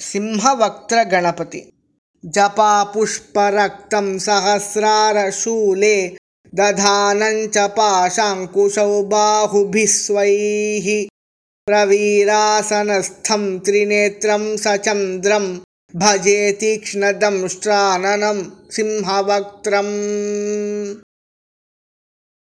सिंहवक्त्रगणपति। जपापुष्परक्तं सहस्रारशूले दधानञ्च पाशाङ्कुशौ बाहुभिस्वैः प्रवीरासनस्थं त्रिनेत्रं सचन्द्रं भजे तीक्ष्णदंष्ट्राननं सिंहवक्त्रम्।